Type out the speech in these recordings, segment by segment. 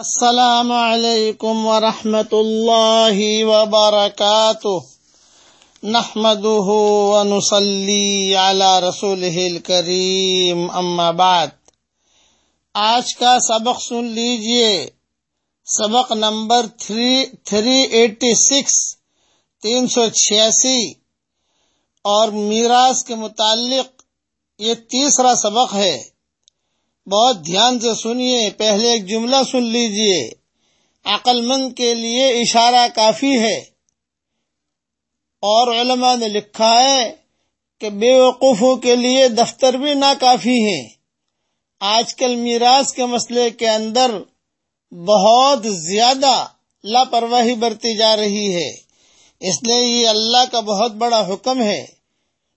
السلام علیکم ورحمۃ اللہ وبرکاتہ۔ نحمده ونصلي على رسوله الكريم اما بعد۔ آج کا سبق سن لیجیے۔ سبق نمبر تھری ایٹی سکس، تین سو چھیاسی۔ اور میراث کے متعلق یہ تیسرا سبق ہے۔ بہت دھیان سے سنیے، پہلے ایک جملہ سن لیجیے۔ عقل مند کے لیے اشارہ کافی ہے۔ اور علماء نے لکھا ہے کہ بے وقوفوں کے لیے دفتر بھی ناکافی ہیں۔ آج کل میراث کے مسئلے کے اندر بہت زیادہ لاپرواہی برتی جا رہی ہے۔ اس لیے یہ اللہ کا بہت بڑا حکم ہے۔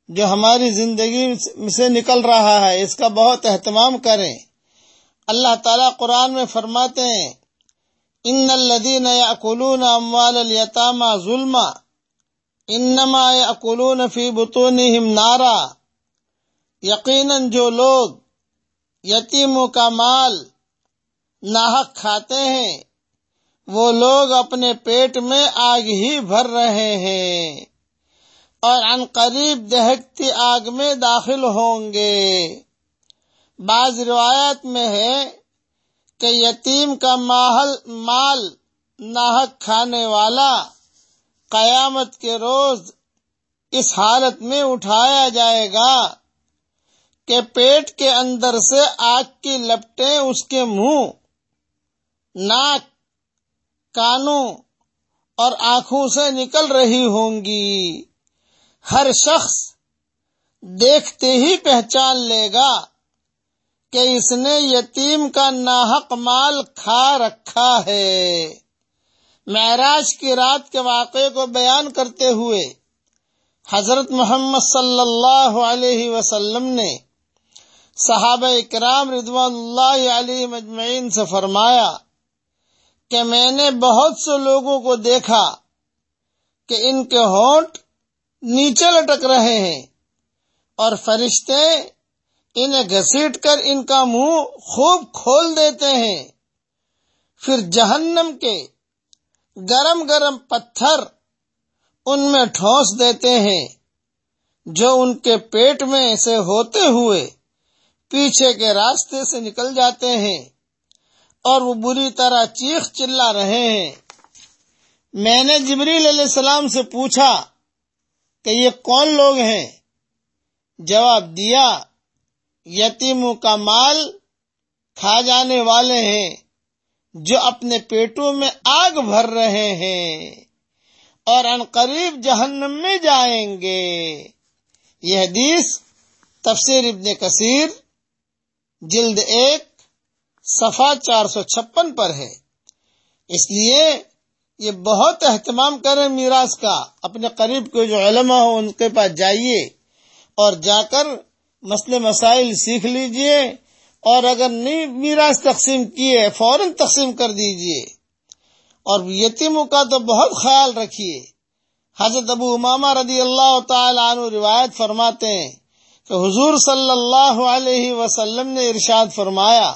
جو ہماری زندگی سے نکل رہا ہے، اس کا بہت اہتمام کریں۔ اللہ تعالیٰ قرآن میں فرماتے ہیں ان الدین اکولون اموال الیتامہ ظلم انما اکولون فی بطونہم نارا یقیناً جو لوگ یتیموں کا مال ناحق کھاتے ہیں، وہ لوگ اپنے پیٹ میں آگ ہی بھر رہے ہیں۔ اور ان قریب دہکتی آگ میں داخل ہوں گے۔ بعض روایت میں ہے کہ یتیم کا ماحل، مال ناحق کھانے والا قیامت کے روز اس حالت میں اٹھایا جائے گا کہ پیٹ کے اندر سے آگ کی لپٹیں اس کے منہ، ناک، کانوں اور آنکھوں سے نکل رہی ہوں گی۔ ہر شخص دیکھتے ہی پہچان لے گا کہ اس نے یتیم کا ناحق مال کھا رکھا ہے۔ معراج کی رات کے واقعے کو بیان کرتے ہوئے حضرت محمد صلی اللہ علیہ وسلم نے صحابہ اکرام رضوان اللہ علیہ مجمعین سے فرمایا کہ میں نے بہت سے لوگوں کو دیکھا کہ ان کے ہونٹ نیچے لٹک رہے ہیں اور فرشتے انہیں گھسیٹ کر ان کا منہ خوب کھول دیتے ہیں۔ پھر جہنم کے گرم گرم پتھر ان میں ٹھونس دیتے ہیں، جو ان کے پیٹ میں سے ہوتے ہوئے پیچھے کے راستے سے نکل جاتے ہیں اور وہ بری طرح چیخ چلا رہے ہیں۔ میں نے جبریل علیہ السلام سے پوچھا کہ یہ کون لوگ ہیں؟ جواب، دیا یتیموں کا مال کھا جانے والے ہیں جو اپنے پیٹوں میں آگ بھر رہے ہیں اور قریب جہنم میں جائیں گے۔ یہ حدیث تفسیر ابن کثیر، جلد ایک صفا چار سو چھپن پر ہے۔ اس لیے یہ بہت اہتمام کریں میراث کا، اپنے قریب کے جو علماء ہو ان کے پاس جائیے اور جا کر مسئلے مسائل سیکھ لیجیے اور اگر نہیں میراث تقسیم کیے، فوراً تقسیم کر دیجیے۔ اور یتیموں کا تو بہت خیال رکھیے۔ حضرت ابو امامہ رضی اللہ تعالی عنہ روایت فرماتے ہیں کہ حضور صلی اللہ علیہ وسلم نے ارشاد فرمایا،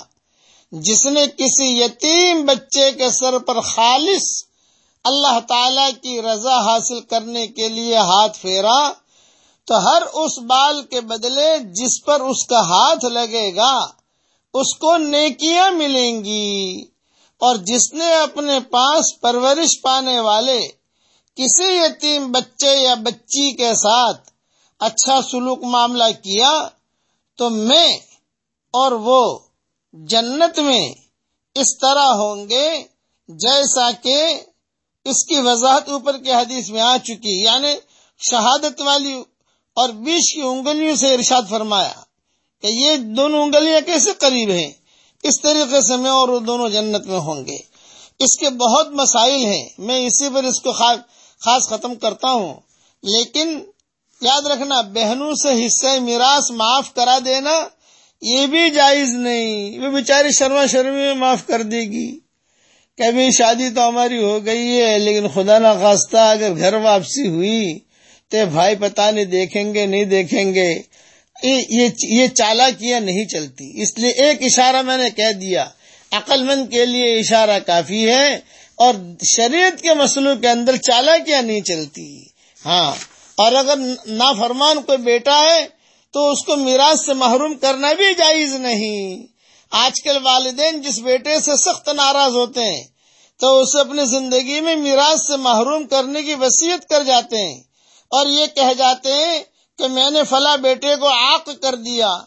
جس نے کسی یتیم بچے کے سر پر خالص اللہ تعالی کی رضا حاصل کرنے کے لیے ہاتھ پھیرا تو ہر اس بال کے بدلے جس پر اس کا ہاتھ لگے گا، اس کو نیکیاں ملیں گی۔ اور جس نے اپنے پاس پرورش پانے والے، کسی یتیم بچے یا بچی کے ساتھ اچھا سلوک معاملہ کیا، تو میں اور وہ جنت میں اس طرح ہوں گے جیسا کہ اس کی وضاحت اوپر کے حدیث میں آ چکی یعنی شہادت والی اور بیچ کی انگلیوں سے ارشاد فرمایا کہ یہ دونوں انگلیاں کیسے قریب ہیں؟ اس طریقے سے میں اور وہ دونوں جنت میں ہوں گے۔ اس کے بہت مسائل ہیں۔ میں اسی پر اس کو خاص ختم کرتا ہوں۔ لیکن یاد رکھنا، بہنوں سے حصہ میراث معاف کرا دینا یہ بھی جائز نہیں۔ وہ بیچاری شرما شرمی میں معاف کر دے گی۔ کبھی شادی تو ہماری ہو گئی ہے، لیکن خدا نہ خواستہ اگر گھر واپسی ہوئی تو بھائی پتا نہیں دیکھیں گے، نہیں دیکھیں گے۔ یہ چالا کیا نہیں چلتی۔ اس لیے ایک اشارہ میں نے کہہ دیا، عقل مند کے لیے اشارہ کافی ہے اور شریعت کے مسئلوں کے اندر چالاکیاں نہیں چلتی۔ ہاں اور اگر نافرمان کوئی بیٹا ہے تو اس کو میراث سے محروم کرنا بھی جائز نہیں۔ آج کل والدین جس بیٹے سے سخت ناراض ہوتے ہیں، تو اسے اپنی زندگی میں میراث سے محروم کرنے کی وصیت کر جاتے ہیں۔ اور یہ کہہ جاتے ہیں کہ میں نے فلاں بیٹے کو آق کر دیا۔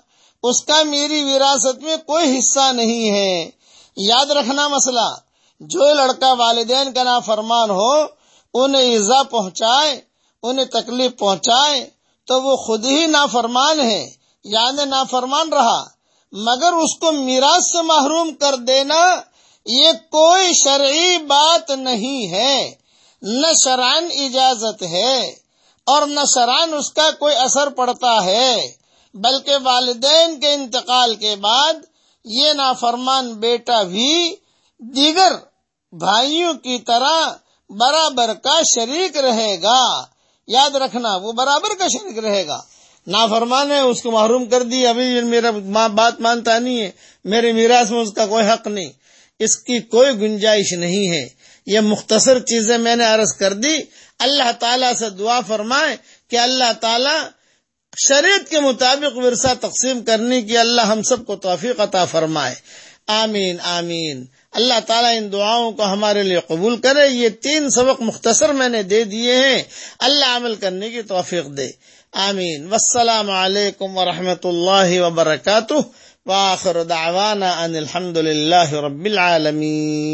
اس کا میری وراثت میں کوئی حصہ نہیں ہے۔ یاد رکھنا مسئلہ، جو لڑکا والدین کا نافرمان ہو، انہیں ایزا پہنچائے، انہیں تکلیف پہنچائے، تو وہ خود ہی نافرمان ہے یعنی نافرمان رہا۔ مگر اس کو میراث سے محروم کر دینا یہ کوئی شرعی بات نہیں ہے۔ نہ شران اجازت ہے اور نہ شران اس کا کوئی اثر پڑتا ہے، بلکہ والدین کے انتقال کے بعد یہ نافرمان بیٹا بھی دیگر بھائیوں کی طرح برابر کا شریک رہے گا۔ یاد رکھنا، وہ برابر کا شریک رہے گا۔ نافرمان ہے، اس کو محروم کر دی، ابھی میرا بات مانتا نہیں ہے، میرے میراث میں اس کا کوئی حق نہیں۔ اس کی کوئی گنجائش نہیں ہے۔ یہ مختصر چیزیں میں نے عرض کر دی۔ اللہ تعالیٰ سے دعا فرمائے کہ اللہ تعالیٰ شریعت کے مطابق ورثہ تقسیم کرنے کی اللہ ہم سب کو توفیق عطا فرمائے۔ آمین آمین۔ اللہ تعالیٰ ان دعاؤں کو ہمارے لیے قبول کرے۔ یہ تین سبق مختصر میں نے دے دیے ہیں۔ اللہ عمل کرنے کی توفیق دے۔ آمین. والسلام علیکم ورحمۃ اللہ وبرکاتہ. واخر دعوانا ان الحمد للہ رب العالمین.